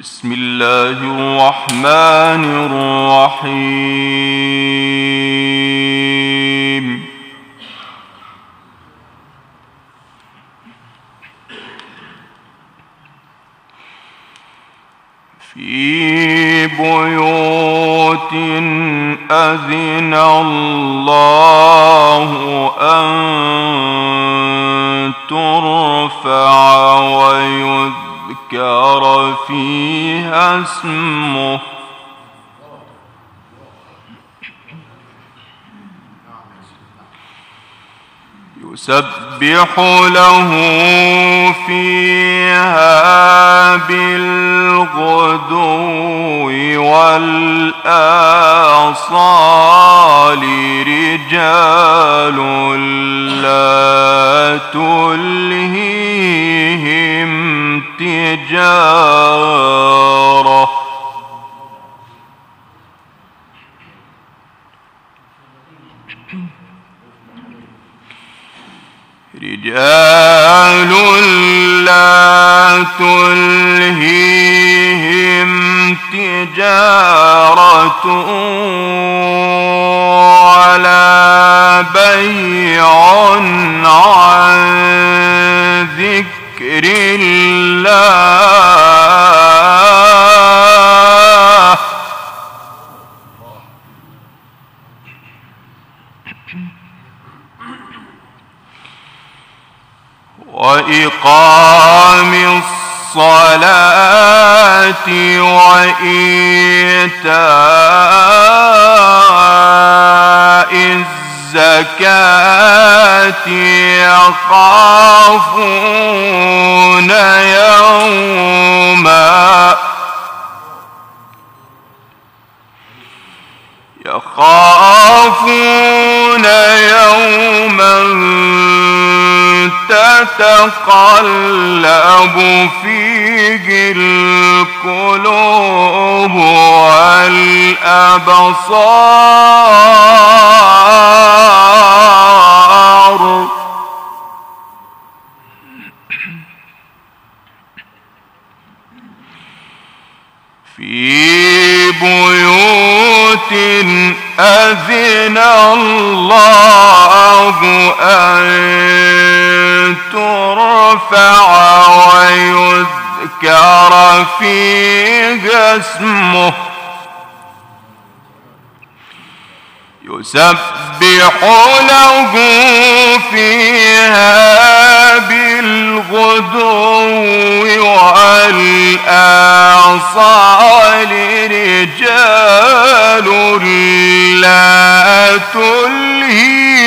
بسم الله الرحمن الرحيم. في بيوت أذن الله أن ترفع ويذكر فيها اسمه. يسبح له فيها بالغدو والآصال رجال لا تلهيهم تجاره رجال لا تلهيهم تجارة. وإقام الصلاة وإيتاء الزكاة يخافون يوما يخافون يوما تتقلب فيه القلوب والأبصار في بيوت أذن الله أن ترفع ويذكر فيها اسمه. يسبح له فيها بالغدو والآصال رجال لا تلهيهم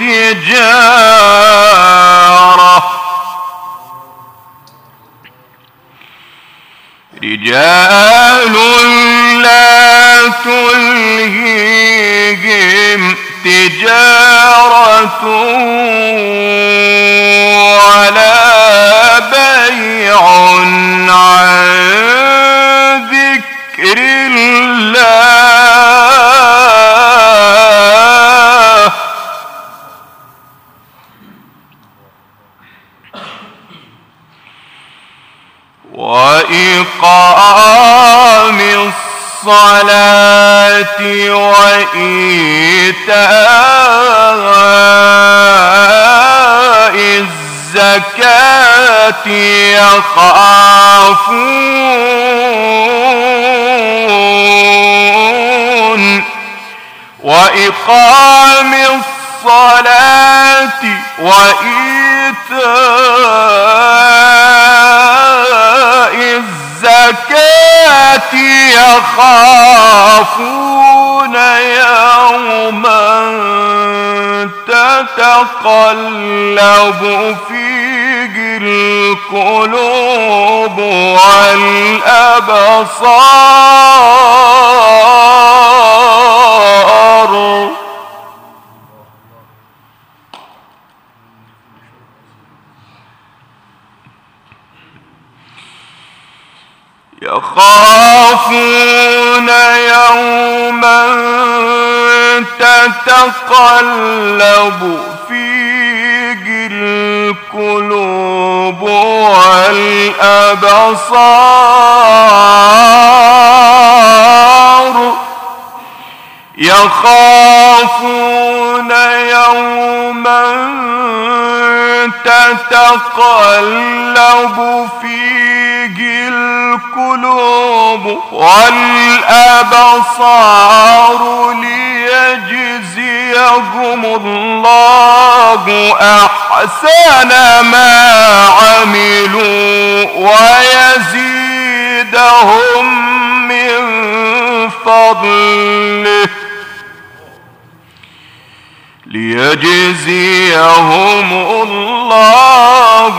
تجارة. رجال لا تلهيهم تجارة. الصلاة وإيتاء الزكاة يخافون وإقام الصلاة وإيتاء يخافون يوما تتقلب فيه القلوب والأبصار. يخافون يوما تتقلب فيه القلوب والأبصار. يخافون يوما تتقلب فيه القلوب والأبصار ليجزيهم الله أحسن ما عملوا ويزيدهم من فضله ليجزيهم الله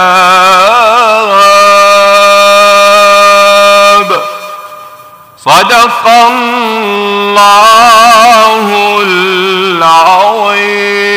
صدق الله العظيم.